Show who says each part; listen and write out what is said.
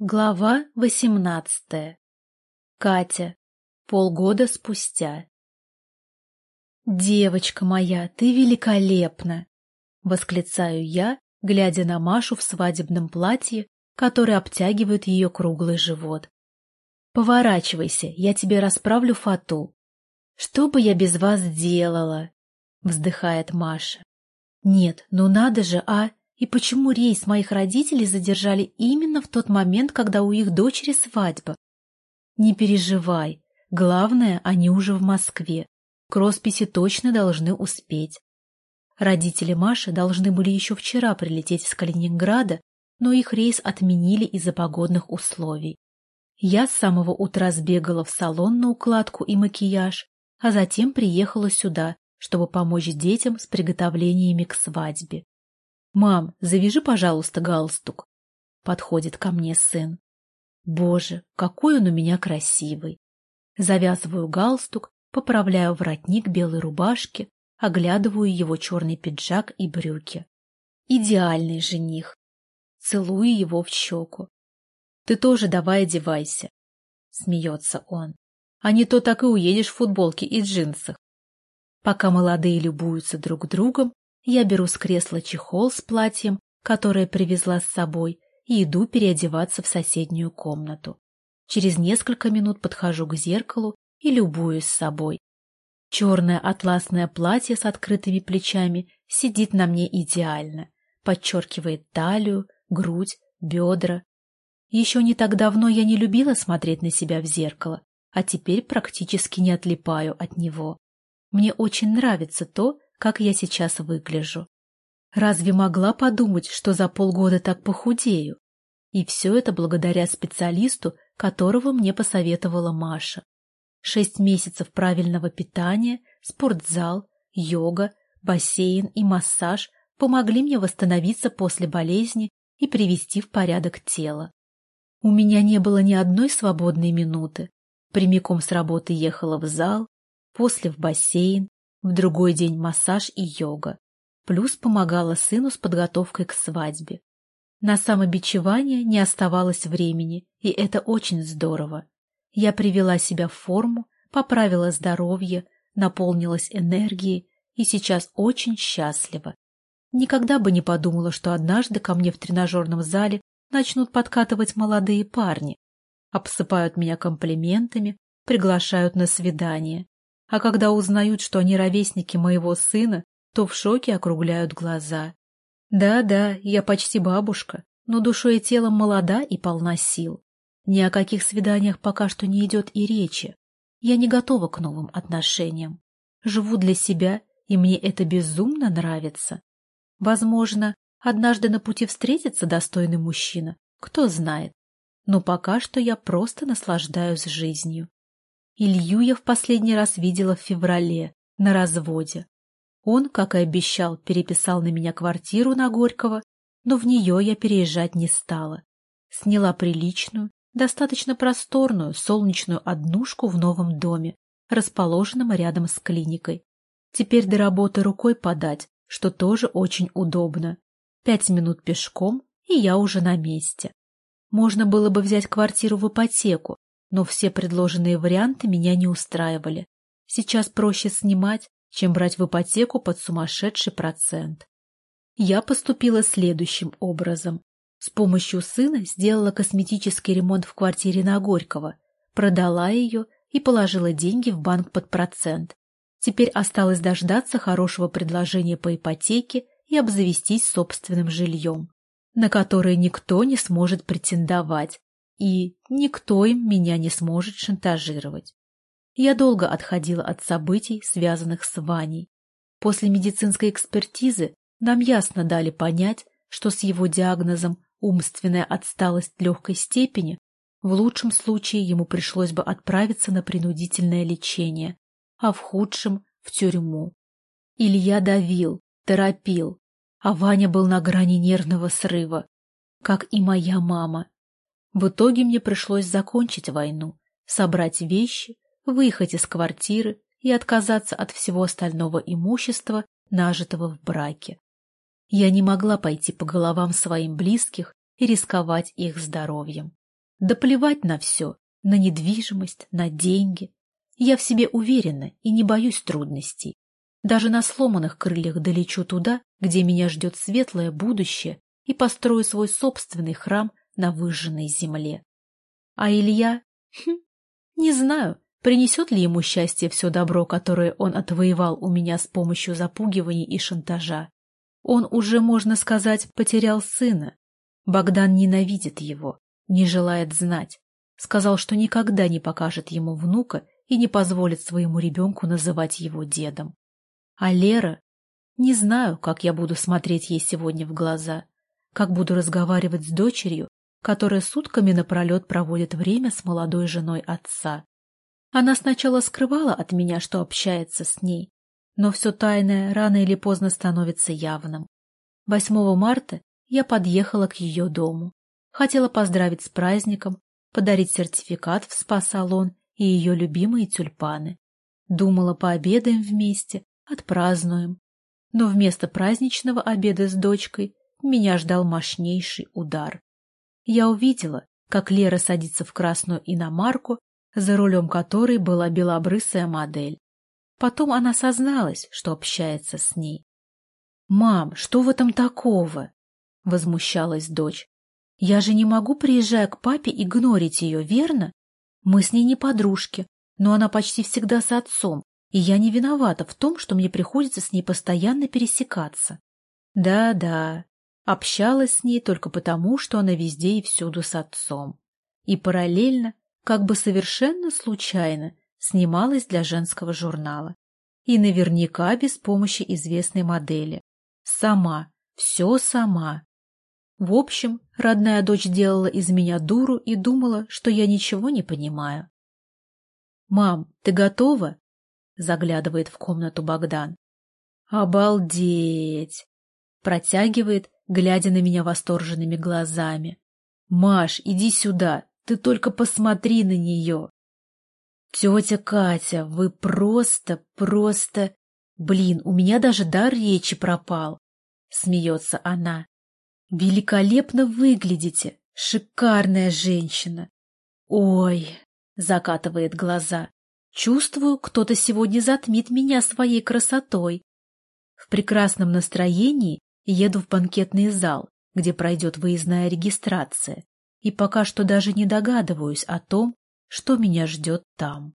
Speaker 1: Глава восемнадцатая. Катя. Полгода спустя. «Девочка моя, ты великолепна!» — восклицаю я, глядя на Машу в свадебном платье, которое обтягивает ее круглый живот. «Поворачивайся, я тебе расправлю фату». «Что бы я без вас делала?» — вздыхает Маша. «Нет, ну надо же, а...» И почему рейс моих родителей задержали именно в тот момент, когда у их дочери свадьба? Не переживай. Главное, они уже в Москве. К росписи точно должны успеть. Родители Маши должны были еще вчера прилететь из Калининграда, но их рейс отменили из-за погодных условий. Я с самого утра сбегала в салон на укладку и макияж, а затем приехала сюда, чтобы помочь детям с приготовлениями к свадьбе. «Мам, завяжи, пожалуйста, галстук». Подходит ко мне сын. Боже, какой он у меня красивый. Завязываю галстук, поправляю воротник белой рубашки, оглядываю его черный пиджак и брюки. Идеальный жених. Целую его в щеку. Ты тоже давай одевайся. Смеется он. А не то так и уедешь в футболке и джинсах. Пока молодые любуются друг другом, я беру с кресла чехол с платьем, которое привезла с собой, и иду переодеваться в соседнюю комнату. Через несколько минут подхожу к зеркалу и любуюсь собой. Черное атласное платье с открытыми плечами сидит на мне идеально, подчеркивает талию, грудь, бедра. Еще не так давно я не любила смотреть на себя в зеркало, а теперь практически не отлипаю от него. Мне очень нравится то, как я сейчас выгляжу. Разве могла подумать, что за полгода так похудею? И все это благодаря специалисту, которого мне посоветовала Маша. Шесть месяцев правильного питания, спортзал, йога, бассейн и массаж помогли мне восстановиться после болезни и привести в порядок тело. У меня не было ни одной свободной минуты. Прямиком с работы ехала в зал, после в бассейн, в другой день массаж и йога. Плюс помогала сыну с подготовкой к свадьбе. На самобичевание не оставалось времени, и это очень здорово. Я привела себя в форму, поправила здоровье, наполнилась энергией и сейчас очень счастлива. Никогда бы не подумала, что однажды ко мне в тренажерном зале начнут подкатывать молодые парни, обсыпают меня комплиментами, приглашают на свидание а когда узнают, что они ровесники моего сына, то в шоке округляют глаза. Да-да, я почти бабушка, но душой и телом молода и полна сил. Ни о каких свиданиях пока что не идет и речи. Я не готова к новым отношениям. Живу для себя, и мне это безумно нравится. Возможно, однажды на пути встретится достойный мужчина, кто знает. Но пока что я просто наслаждаюсь жизнью. Илью я в последний раз видела в феврале, на разводе. Он, как и обещал, переписал на меня квартиру на Горького, но в нее я переезжать не стала. Сняла приличную, достаточно просторную, солнечную однушку в новом доме, расположенном рядом с клиникой. Теперь до работы рукой подать, что тоже очень удобно. Пять минут пешком, и я уже на месте. Можно было бы взять квартиру в ипотеку, но все предложенные варианты меня не устраивали. Сейчас проще снимать, чем брать в ипотеку под сумасшедший процент. Я поступила следующим образом. С помощью сына сделала косметический ремонт в квартире на Горького, продала ее и положила деньги в банк под процент. Теперь осталось дождаться хорошего предложения по ипотеке и обзавестись собственным жильем, на которое никто не сможет претендовать, и никто им меня не сможет шантажировать. Я долго отходила от событий, связанных с Ваней. После медицинской экспертизы нам ясно дали понять, что с его диагнозом умственная отсталость легкой степени в лучшем случае ему пришлось бы отправиться на принудительное лечение, а в худшем — в тюрьму. Илья давил, торопил, а Ваня был на грани нервного срыва, как и моя мама, в итоге мне пришлось закончить войну, собрать вещи, выехать из квартиры и отказаться от всего остального имущества, нажитого в браке. Я не могла пойти по головам своим близких и рисковать их здоровьем. Да плевать на все, на недвижимость, на деньги. Я в себе уверена и не боюсь трудностей. Даже на сломанных крыльях долечу туда, где меня ждет светлое будущее, и построю свой собственный храм на выжженной земле. А Илья? Хм, не знаю, принесет ли ему счастье все добро, которое он отвоевал у меня с помощью запугиваний и шантажа. Он уже, можно сказать, потерял сына. Богдан ненавидит его, не желает знать. Сказал, что никогда не покажет ему внука и не позволит своему ребенку называть его дедом. А Лера? Не знаю, как я буду смотреть ей сегодня в глаза, как буду разговаривать с дочерью, которая сутками напролет проводит время с молодой женой отца. Она сначала скрывала от меня, что общается с ней, но все тайное рано или поздно становится явным. 8 марта я подъехала к ее дому. Хотела поздравить с праздником, подарить сертификат в спа-салон и ее любимые тюльпаны. Думала, пообедаем вместе, отпразднуем. Но вместо праздничного обеда с дочкой меня ждал мощнейший удар. Я увидела, как Лера садится в красную иномарку, за рулем которой была белобрысая модель. Потом она созналась, что общается с ней. «Мам, что в этом такого?» — возмущалась дочь. «Я же не могу, приезжая к папе, игнорить ее, верно? Мы с ней не подружки, но она почти всегда с отцом, и я не виновата в том, что мне приходится с ней постоянно пересекаться. Да-да, общалась с ней только потому, что она везде и всюду с отцом. И параллельно, как бы совершенно случайно, снималась для женского журнала. И наверняка без помощи известной модели. Сама, все сама. В общем, родная дочь делала из меня дуру и думала, что я ничего не понимаю. «Мам, ты готова?» — заглядывает в комнату Богдан. «Обалдеть!» — протягивает, глядя на меня восторженными глазами. «Маш, иди сюда, ты только посмотри на нее!» «Тетя Катя, вы просто, просто...» «Блин, у меня даже дар речи пропал!» — смеется она. «Великолепно выглядите! Шикарная женщина!» «Ой!» — закатывает глаза. «Чувствую, кто-то сегодня затмит меня своей красотой!» В прекрасном настроении еду в банкетный зал, где пройдет выездная регистрация, и пока что даже не догадываюсь о том, что меня ждет там.